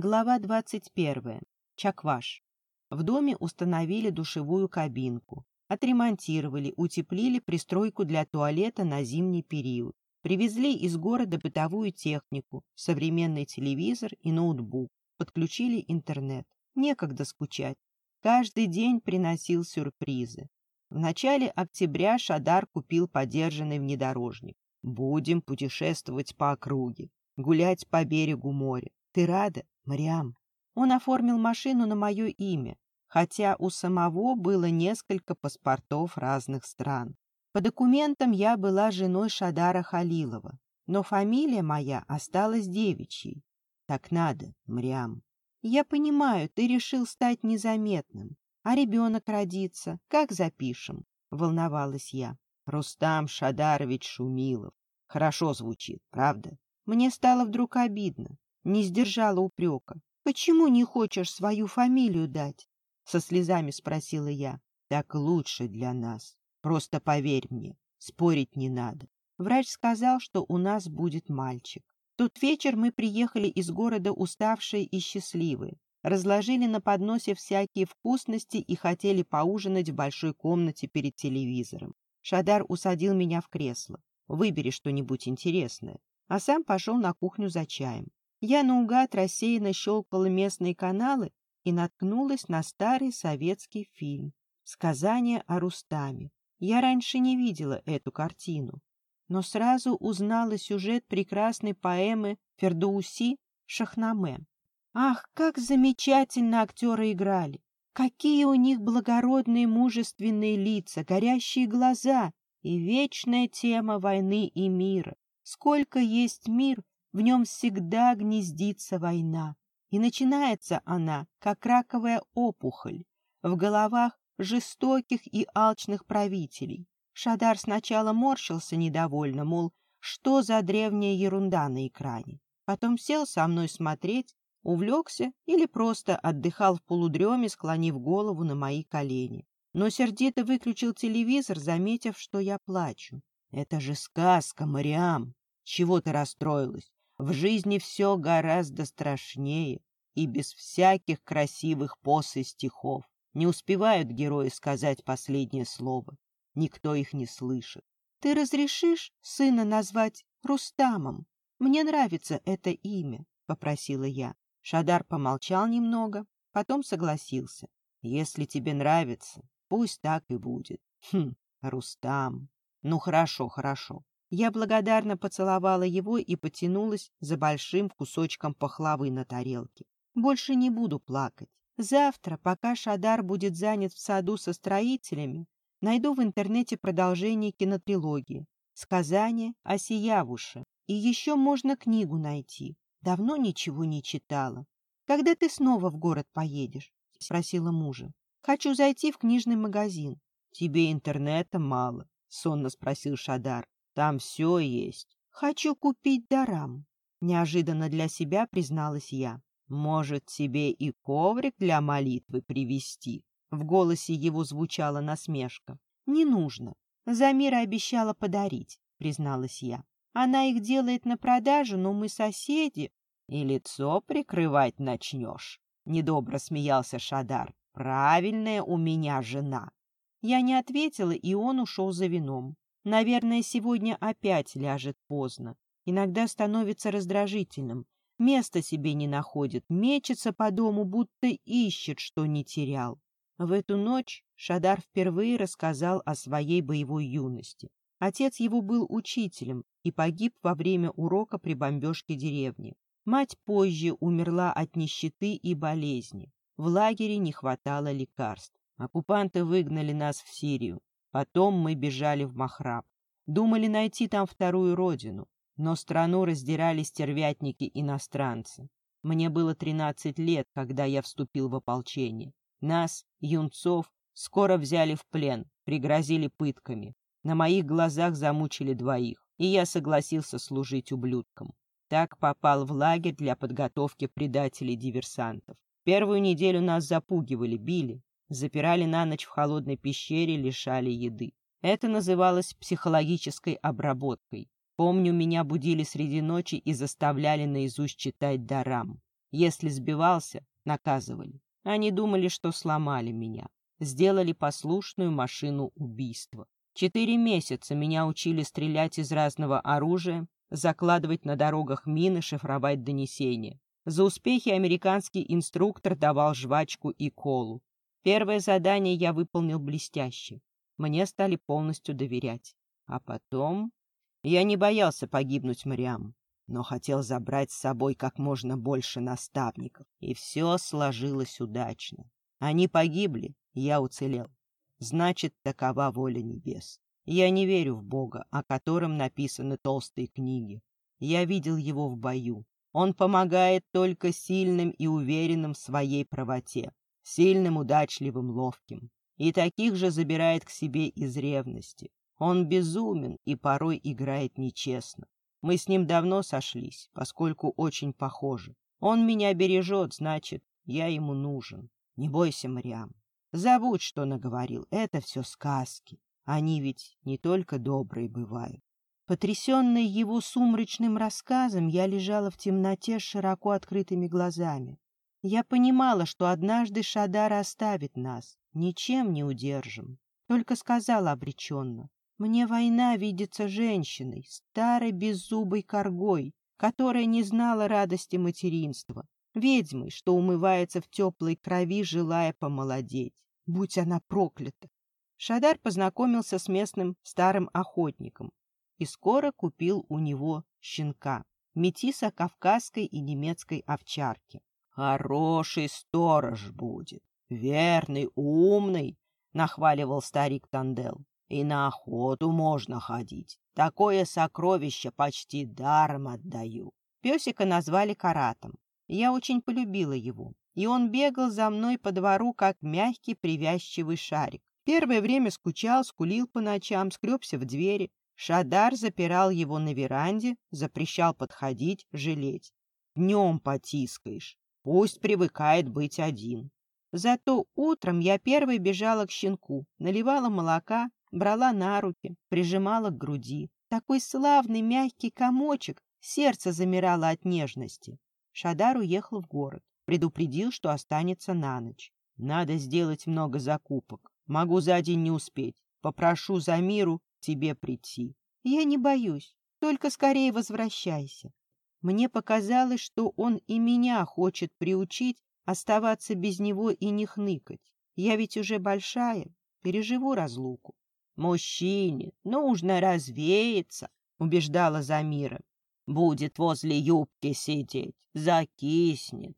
Глава 21. Чакваш. В доме установили душевую кабинку, отремонтировали, утеплили пристройку для туалета на зимний период, привезли из города бытовую технику, современный телевизор и ноутбук, подключили интернет. Некогда скучать. Каждый день приносил сюрпризы. В начале октября Шадар купил подержанный внедорожник. Будем путешествовать по округе, гулять по берегу моря. Ты рада, Мариам? Он оформил машину на мое имя, хотя у самого было несколько паспортов разных стран. По документам я была женой Шадара Халилова, но фамилия моя осталась девичьей. Так надо, Мариам. Я понимаю, ты решил стать незаметным. А ребенок родится, как запишем? Волновалась я. Рустам Шадарович Шумилов. Хорошо звучит, правда? Мне стало вдруг обидно. Не сдержала упрека. «Почему не хочешь свою фамилию дать?» Со слезами спросила я. «Так лучше для нас. Просто поверь мне, спорить не надо». Врач сказал, что у нас будет мальчик. тот вечер мы приехали из города уставшие и счастливые. Разложили на подносе всякие вкусности и хотели поужинать в большой комнате перед телевизором. Шадар усадил меня в кресло. «Выбери что-нибудь интересное». А сам пошел на кухню за чаем. Я наугад рассеянно щелкала местные каналы и наткнулась на старый советский фильм «Сказание о Рустаме». Я раньше не видела эту картину, но сразу узнала сюжет прекрасной поэмы Фердоуси «Шахнаме». Ах, как замечательно актеры играли! Какие у них благородные мужественные лица, горящие глаза и вечная тема войны и мира. Сколько есть мир, в нем всегда гнездится война. И начинается она, как раковая опухоль, в головах жестоких и алчных правителей. Шадар сначала морщился недовольно, мол, что за древняя ерунда на экране. Потом сел со мной смотреть, увлекся или просто отдыхал в полудреме, склонив голову на мои колени. Но сердито выключил телевизор, заметив, что я плачу. «Это же сказка, Мариам! Чего ты расстроилась? В жизни все гораздо страшнее и без всяких красивых поз и стихов. Не успевают герои сказать последнее слово. Никто их не слышит. Ты разрешишь сына назвать Рустамом? Мне нравится это имя, — попросила я. Шадар помолчал немного, потом согласился. Если тебе нравится, пусть так и будет. Хм, Рустам. Ну хорошо, хорошо. Я благодарно поцеловала его и потянулась за большим кусочком пахлавы на тарелке. Больше не буду плакать. Завтра, пока Шадар будет занят в саду со строителями, найду в интернете продолжение кинотрилогии «Сказание о Сиявуше». И еще можно книгу найти. Давно ничего не читала. «Когда ты снова в город поедешь?» — спросила мужа. «Хочу зайти в книжный магазин». «Тебе интернета мало?» — сонно спросил Шадар. Там все есть. Хочу купить дарам. Неожиданно для себя призналась я. Может, тебе и коврик для молитвы привезти? В голосе его звучала насмешка. Не нужно. Замира обещала подарить, призналась я. Она их делает на продажу, но мы соседи. И лицо прикрывать начнешь. Недобро смеялся Шадар. Правильная у меня жена. Я не ответила, и он ушел за вином. Наверное, сегодня опять ляжет поздно. Иногда становится раздражительным. Места себе не находит, мечется по дому, будто ищет, что не терял. В эту ночь Шадар впервые рассказал о своей боевой юности. Отец его был учителем и погиб во время урока при бомбежке деревни. Мать позже умерла от нищеты и болезни. В лагере не хватало лекарств. Оккупанты выгнали нас в Сирию. Потом мы бежали в Махраб. Думали найти там вторую родину, но страну раздирали стервятники-иностранцы. Мне было 13 лет, когда я вступил в ополчение. Нас, юнцов, скоро взяли в плен, пригрозили пытками. На моих глазах замучили двоих, и я согласился служить ублюдкам. Так попал в лагерь для подготовки предателей-диверсантов. Первую неделю нас запугивали, били, Запирали на ночь в холодной пещере, лишали еды. Это называлось психологической обработкой. Помню, меня будили среди ночи и заставляли наизусть читать дарам. Если сбивался, наказывали. Они думали, что сломали меня. Сделали послушную машину убийства. Четыре месяца меня учили стрелять из разного оружия, закладывать на дорогах мины, шифровать донесения. За успехи американский инструктор давал жвачку и колу. Первое задание я выполнил блестяще. Мне стали полностью доверять. А потом... Я не боялся погибнуть Мариам, но хотел забрать с собой как можно больше наставников. И все сложилось удачно. Они погибли, я уцелел. Значит, такова воля небес. Я не верю в Бога, о котором написаны толстые книги. Я видел его в бою. Он помогает только сильным и уверенным в своей правоте, сильным, удачливым, ловким. И таких же забирает к себе из ревности. Он безумен и порой играет нечестно. Мы с ним давно сошлись, поскольку очень похожи. Он меня бережет, значит, я ему нужен. Не бойся, Мариам. Забудь, что наговорил. Это все сказки. Они ведь не только добрые бывают. Потрясенная его сумрачным рассказом, я лежала в темноте с широко открытыми глазами. Я понимала, что однажды Шадар оставит нас, ничем не удержим. Только сказала обреченно, мне война видится женщиной, старой беззубой коргой, которая не знала радости материнства, ведьмой, что умывается в теплой крови, желая помолодеть. Будь она проклята! Шадар познакомился с местным старым охотником, и скоро купил у него щенка, метиса кавказской и немецкой овчарки. «Хороший сторож будет, верный, умный», — нахваливал старик Тандел. «И на охоту можно ходить. Такое сокровище почти даром отдаю». Песика назвали Каратом. Я очень полюбила его, и он бегал за мной по двору, как мягкий привязчивый шарик. Первое время скучал, скулил по ночам, скребся в двери, Шадар запирал его на веранде, запрещал подходить, жалеть. Днем потискаешь, пусть привыкает быть один. Зато утром я первой бежала к щенку, наливала молока, брала на руки, прижимала к груди. Такой славный мягкий комочек, сердце замирало от нежности. Шадар уехал в город, предупредил, что останется на ночь. Надо сделать много закупок. Могу за день не успеть. Попрошу за миру тебе прийти. Я не боюсь, только скорее возвращайся. Мне показалось, что он и меня хочет приучить оставаться без него и не хныкать. Я ведь уже большая, переживу разлуку. Мужчине нужно развеяться, убеждала Замира. Будет возле юбки сидеть, закиснет.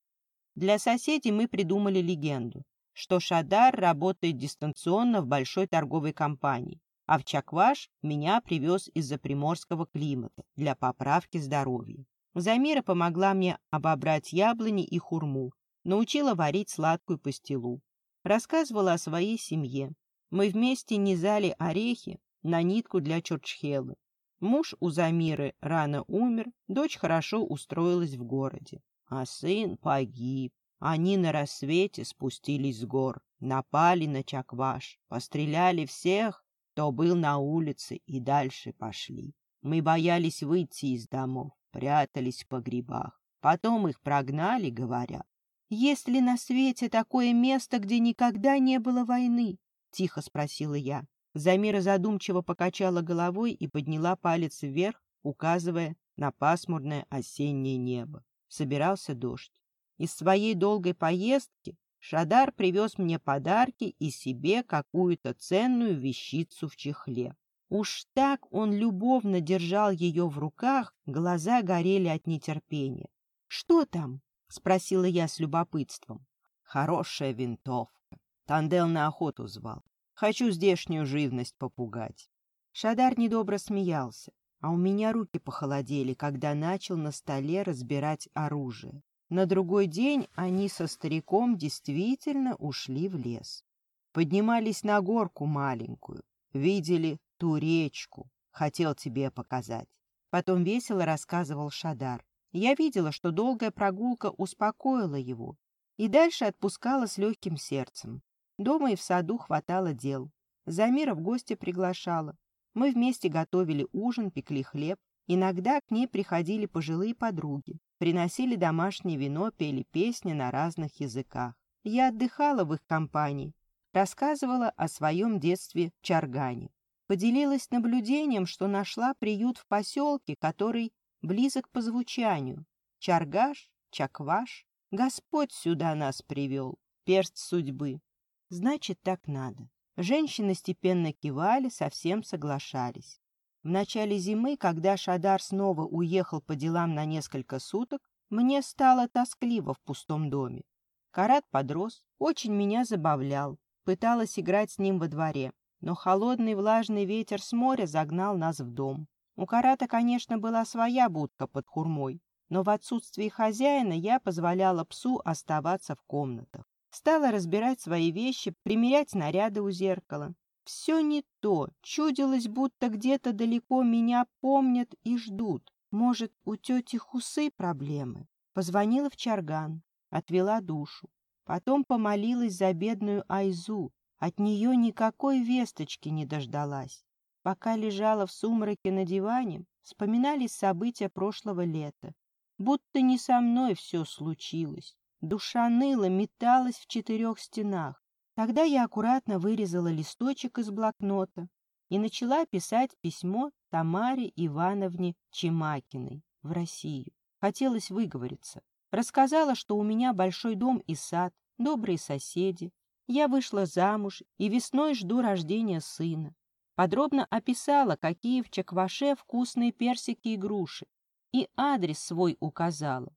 Для соседей мы придумали легенду, что Шадар работает дистанционно в большой торговой компании а в Чакваш меня привез из-за приморского климата для поправки здоровья. Замира помогла мне обобрать яблони и хурму, научила варить сладкую пастилу. Рассказывала о своей семье. Мы вместе низали орехи на нитку для чурчхелы. Муж у Замиры рано умер, дочь хорошо устроилась в городе. А сын погиб. Они на рассвете спустились с гор, напали на Чакваш, постреляли всех, кто был на улице, и дальше пошли. Мы боялись выйти из домов, прятались в погребах. Потом их прогнали, говорят. «Есть ли на свете такое место, где никогда не было войны?» — тихо спросила я. Замира задумчиво покачала головой и подняла палец вверх, указывая на пасмурное осеннее небо. Собирался дождь. Из своей долгой поездки Шадар привез мне подарки и себе какую-то ценную вещицу в чехле. Уж так он любовно держал ее в руках, глаза горели от нетерпения. — Что там? — спросила я с любопытством. — Хорошая винтовка. Тандел на охоту звал. Хочу здешнюю живность попугать. Шадар недобро смеялся, а у меня руки похолодели, когда начал на столе разбирать оружие. На другой день они со стариком действительно ушли в лес. Поднимались на горку маленькую, видели ту речку, хотел тебе показать. Потом весело рассказывал Шадар. Я видела, что долгая прогулка успокоила его, и дальше отпускала с легким сердцем. Дома и в саду хватало дел. Замира в гости приглашала. Мы вместе готовили ужин, пекли хлеб. Иногда к ней приходили пожилые подруги. приносили домашнее вино, пели песни на разных языках. Я отдыхала в их компании, рассказывала о своем детстве в Чаргане. Поделилась наблюдением, что нашла приют в поселке, который близок по звучанию. Чаргаш, Чакваш, Господь сюда нас привел, перст судьбы. Значит, так надо. Женщины степенно кивали, совсем соглашались. В начале зимы, когда Шадар снова уехал по делам на несколько суток, мне стало тоскливо в пустом доме. Карат подрос, очень меня забавлял, пыталась играть с ним во дворе, но холодный влажный ветер с моря загнал нас в дом. У Карата, конечно, была своя будка под хурмой, но в отсутствии хозяина я позволяла псу оставаться в комнатах. Стала разбирать свои вещи, примерять наряды у зеркала. Все не то. Чудилось, будто где-то далеко меня помнят и ждут. Может, у тети Хусы проблемы? Позвонила в Чарган, отвела душу. Потом помолилась за бедную Айзу. От нее никакой весточки не дождалась. Пока лежала в сумраке на диване, вспоминались события прошлого лета. Будто не со мной все случилось. Душа ныла, металась в четырех стенах. Тогда я аккуратно вырезала листочек из блокнота и начала писать письмо Тамаре Ивановне Чемакиной в Россию. Хотелось выговориться. Рассказала, что у меня большой дом и сад, добрые соседи. Я вышла замуж и весной жду рождения сына. Подробно описала, какие в Чакваше вкусные персики и груши. И адрес свой указала.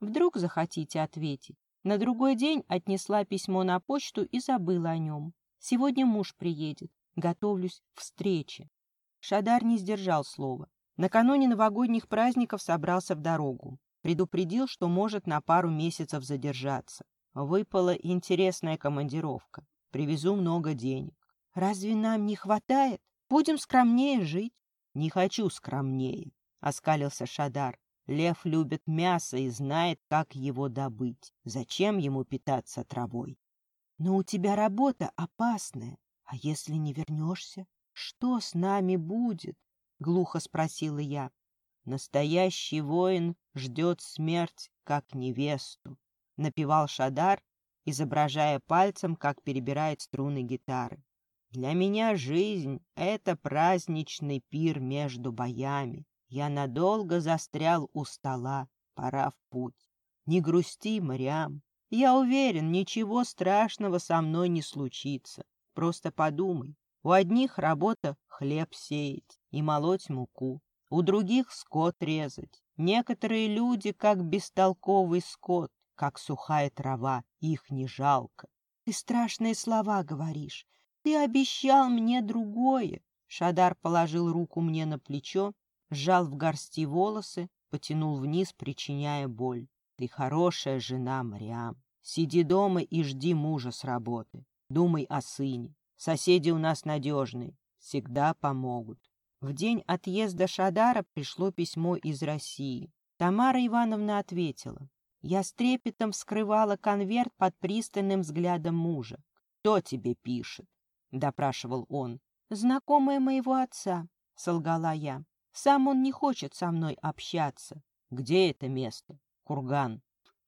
Вдруг захотите ответить. На другой день отнесла письмо на почту и забыла о нем. Сегодня муж приедет. Готовлюсь к встрече. Шадар не сдержал слова. Накануне новогодних праздников собрался в дорогу. Предупредил, что может на пару месяцев задержаться. Выпала интересная командировка. Привезу много денег. Разве нам не хватает? Будем скромнее жить. Не хочу скромнее, — оскалился Шадар. Лев любит мясо и знает, как его добыть. Зачем ему питаться травой? Но у тебя работа опасная. А если не вернешься? Что с нами будет? Глухо спросила я. Настоящий воин ждет смерть, как невесту. Напевал Шадар, изображая пальцем, как перебирает струны гитары. Для меня жизнь — это праздничный пир между боями. Я надолго застрял у стола, пора в путь. Не грусти, Мариам. Я уверен, ничего страшного со мной не случится. Просто подумай. У одних работа хлеб сеять и молоть муку, у других скот резать. Некоторые люди, как бестолковый скот, как сухая трава, их не жалко. Ты страшные слова говоришь. Ты обещал мне другое. Шадар положил руку мне на плечо сжал в горсти волосы, потянул вниз, причиняя боль. Ты хорошая жена, Мариам. Сиди дома и жди мужа с работы. Думай о сыне. Соседи у нас надежные, всегда помогут. В день отъезда Шадара пришло письмо из России. Тамара Ивановна ответила. Я с трепетом вскрывала конверт под пристальным взглядом мужа. «Кто тебе пишет?» — допрашивал он. «Знакомая моего отца», — солгала я. Сам он не хочет со мной общаться. Где это место? Курган.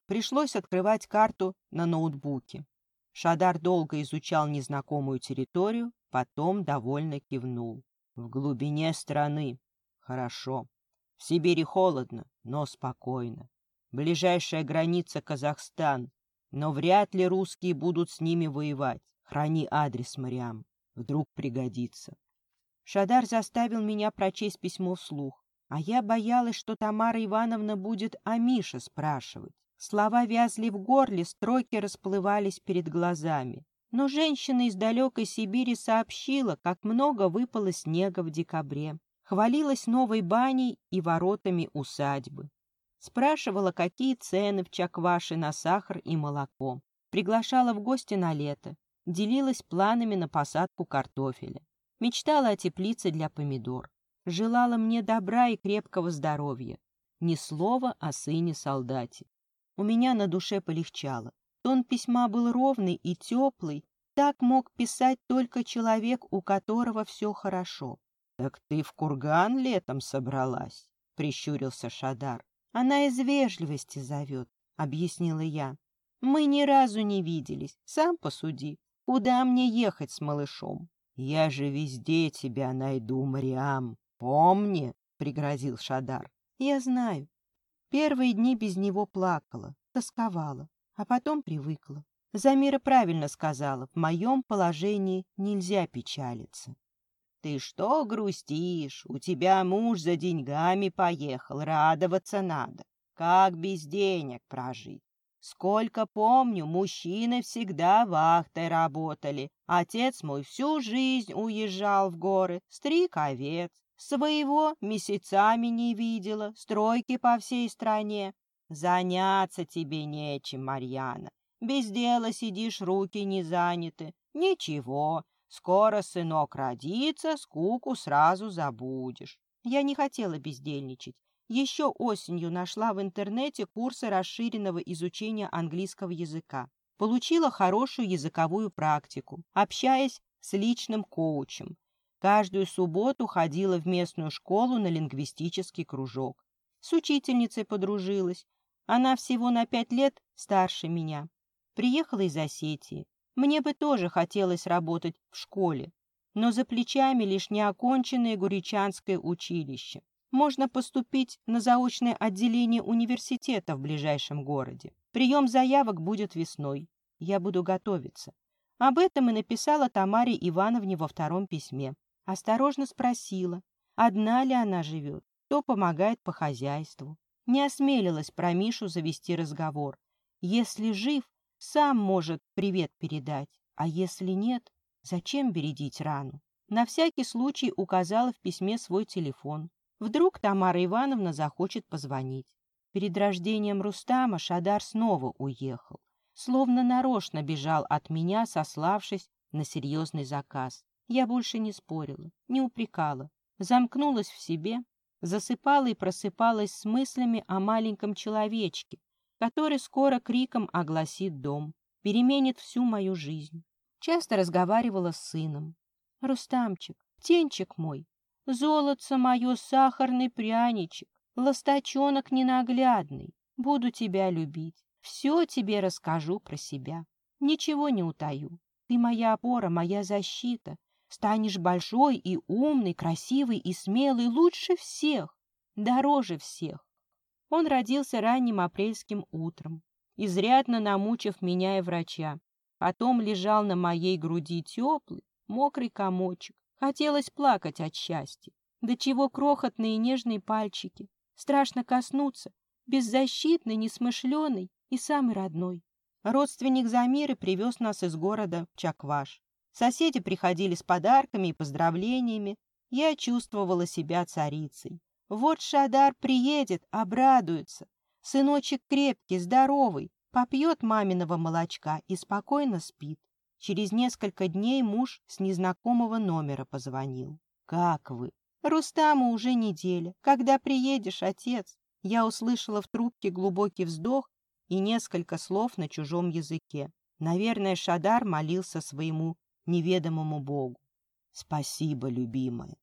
Пришлось открывать карту на ноутбуке. Шадар долго изучал незнакомую территорию, потом довольно кивнул. В глубине страны. Хорошо. В Сибири холодно, но спокойно. Ближайшая граница Казахстан. Но вряд ли русские будут с ними воевать. Храни адрес, Мариам. Вдруг пригодится. Шадар заставил меня прочесть письмо вслух, а я боялась, что Тамара Ивановна будет о Мише спрашивать. Слова вязли в горле, строки расплывались перед глазами. Но женщина из далекой Сибири сообщила, как много выпало снега в декабре. Хвалилась новой баней и воротами усадьбы. Спрашивала, какие цены в Чакваше на сахар и молоко. Приглашала в гости на лето. Делилась планами на посадку картофеля. Мечтала о теплице для помидор. Желала мне добра и крепкого здоровья. Ни слова о сыне-солдате. У меня на душе полегчало. Тон письма был ровный и теплый. Так мог писать только человек, у которого все хорошо. — Так ты в курган летом собралась? — прищурился Шадар. Она из вежливости зовет, объяснила я. Мы ни разу не виделись, сам посуди. Куда мне ехать с малышом? Я же везде тебя найду, Мариам. Помни, пригрозил Шадар. Я знаю. Первые дни без него плакала, тосковала, а потом привыкла. Замира правильно сказала, в моем положении нельзя печалиться. Ты что грустишь? У тебя муж за деньгами поехал, радоваться надо. Как без денег прожить? Сколько помню, мужчины всегда вахтой работали. Отец мой всю жизнь уезжал в горы, стриг овец. Своего месяцами не видела, стройки по всей стране. Заняться тебе нечем, Марьяна. Без дела сидишь, руки не заняты. Ничего, скоро сынок родится, скуку сразу забудешь. Я не хотела бездельничать. Еще осенью нашла в интернете курсы расширенного изучения английского языка. Получила хорошую языковую практику, общаясь с личным коучем. Каждую субботу ходила в местную школу на лингвистический кружок. С учительницей подружилась. Она всего на пять лет старше меня. Приехала из Осетии. Мне бы тоже хотелось работать в школе, но за плечами лишь неоконченное Гуричанское училище. Можно поступить на заочное отделение университета в ближайшем городе. Прием заявок будет весной. Я буду готовиться. Об этом и написала Тамаре Ивановне во втором письме. Осторожно спросила, одна ли она живет, кто помогает по хозяйству. Не осмелилась про Мишу завести разговор. Если жив, сам может привет передать, а если нет, зачем бередить рану? На всякий случай указала в письме свой телефон. Вдруг Тамара Ивановна захочет позвонить. Перед рождением Рустама Шадар снова уехал. Словно нарочно бежал от меня, сославшись на серьезный заказ. Я больше не спорила, не упрекала. Замкнулась в себе, засыпала и просыпалась с мыслями о маленьком человечке, который скоро криком огласит дом, переменит всю мою жизнь. Часто разговаривала с сыном. «Рустамчик, птенчик мой, золотце мое, сахарный пряничек, ласточонок ненаглядный, буду тебя любить, все тебе расскажу про себя, ничего не утаю. Ты моя опора, моя защита, станешь большой и умный, красивый и смелый, лучше всех, дороже всех. Он родился ранним апрельским утром, изрядно намучив меня и врача. Потом лежал на моей груди теплый, мокрый комочек. Хотелось плакать от счастья. До чего крохотные нежные пальчики. Страшно коснуться. Беззащитный, несмышленый и самый родной. Родственник Замиры привез нас из города в Чакваш. Соседи приходили с подарками и поздравлениями. Я чувствовала себя царицей. Вот Шадар приедет, обрадуется. Сыночек крепкий, здоровый, попьет маминого молочка и спокойно спит. Через несколько дней муж с незнакомого номера позвонил. «Как вы?» «Рустаму уже неделя. Когда приедешь, отец?» Я услышала в трубке глубокий вздох и несколько слов на чужом языке. Наверное, Шадар молился своему неведомому Богу. «Спасибо, любимая.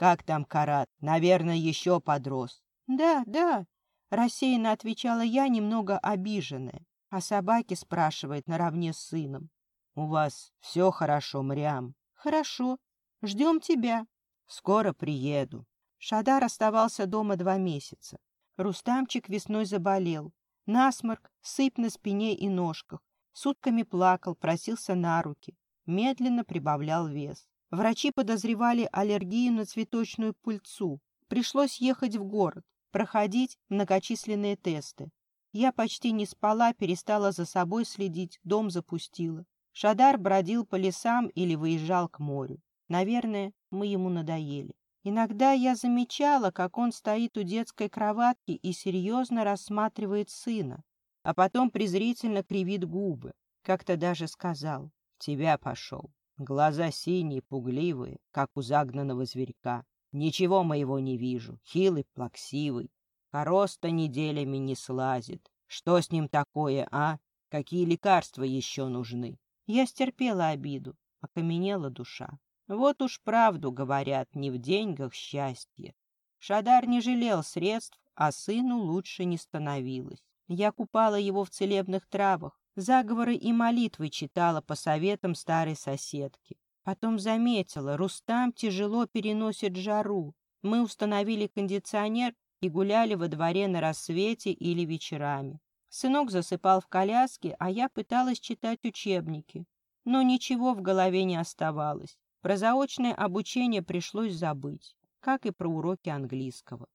Как там Карат? Наверное, еще подрос. Да, да, рассеянно отвечала я, немного обиженная. А собаки спрашивает наравне с сыном. У вас все хорошо, Мрям? Хорошо. Ждем тебя. Скоро приеду. Шадар оставался дома два месяца. Рустамчик весной заболел. Насморк, сыпь на спине и ножках. Сутками плакал, просился на руки. Медленно прибавлял вес. Врачи подозревали аллергию на цветочную пыльцу. Пришлось ехать в город, проходить многочисленные тесты. Я почти не спала, перестала за собой следить, дом запустила. Шадар бродил по лесам или выезжал к морю. Наверное, мы ему надоели. Иногда я замечала, как он стоит у детской кроватки и серьезно рассматривает сына, а потом презрительно кривит губы. Как-то даже сказал «Тебя пошел». Глаза синие, пугливые, как у загнанного зверька. Ничего моего не вижу, хилый, плаксивый. Короста неделями не слазит. Что с ним такое, а? Какие лекарства еще нужны? Я стерпела обиду, окаменела душа. Вот уж правду говорят, не в деньгах счастье. Шадар не жалел средств, а сыну лучше не становилось. Я купала его в целебных травах, заговоры и молитвы читала по советам старой соседки. Потом заметила, Рустам тяжело переносит жару. Мы установили кондиционер и гуляли во дворе на рассвете или вечерами. Сынок засыпал в коляске, а я пыталась читать учебники. Но ничего в голове не оставалось. Про заочное обучение пришлось забыть, как и про уроки английского.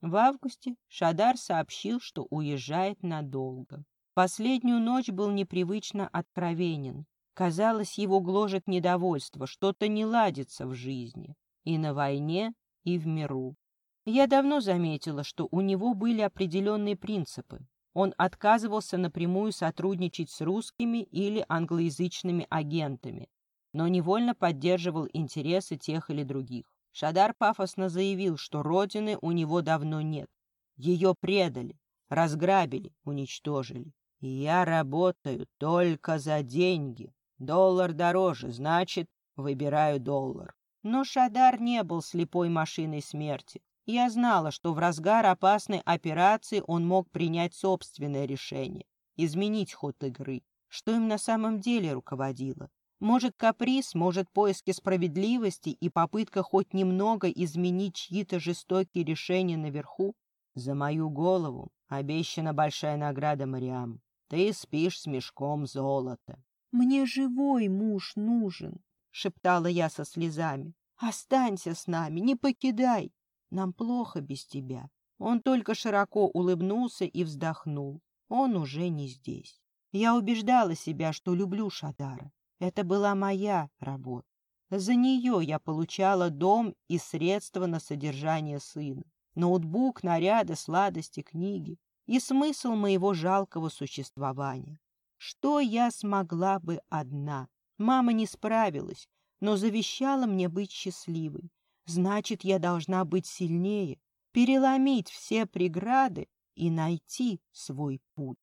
В августе Шадар сообщил, что уезжает надолго. Последнюю ночь был непривычно откровенен. Казалось, его гложет недовольство, что-то не ладится в жизни. И на войне, и в миру. Я давно заметила, что у него были определенные принципы. Он отказывался напрямую сотрудничать с русскими или англоязычными агентами, но невольно поддерживал интересы тех или других. Шадар пафосно заявил, что родины у него давно нет. Ее предали, разграбили, уничтожили. Я работаю только за деньги. Доллар дороже, значит, выбираю доллар. Но Шадар не был слепой машиной смерти. Я знала, что в разгар опасной операции он мог принять собственное решение, изменить ход игры. Что им на самом деле руководило? Может, каприз, может, поиски справедливости и попытка хоть немного изменить чьи-то жестокие решения наверху? За мою голову обещана большая награда, Мариам. Ты спишь с мешком золота. «Мне живой муж нужен», — шептала я со слезами. «Останься с нами, не покидай. Нам плохо без тебя». Он только широко улыбнулся и вздохнул. Он уже не здесь. Я убеждала себя, что люблю Шадара. Это была моя работа. За нее я получала дом и средства на содержание сына, ноутбук, наряды, сладости, книги и смысл моего жалкого существования. Что я смогла бы одна? Мама не справилась, но завещала мне быть счастливой. Значит, я должна быть сильнее, переломить все преграды и найти свой путь.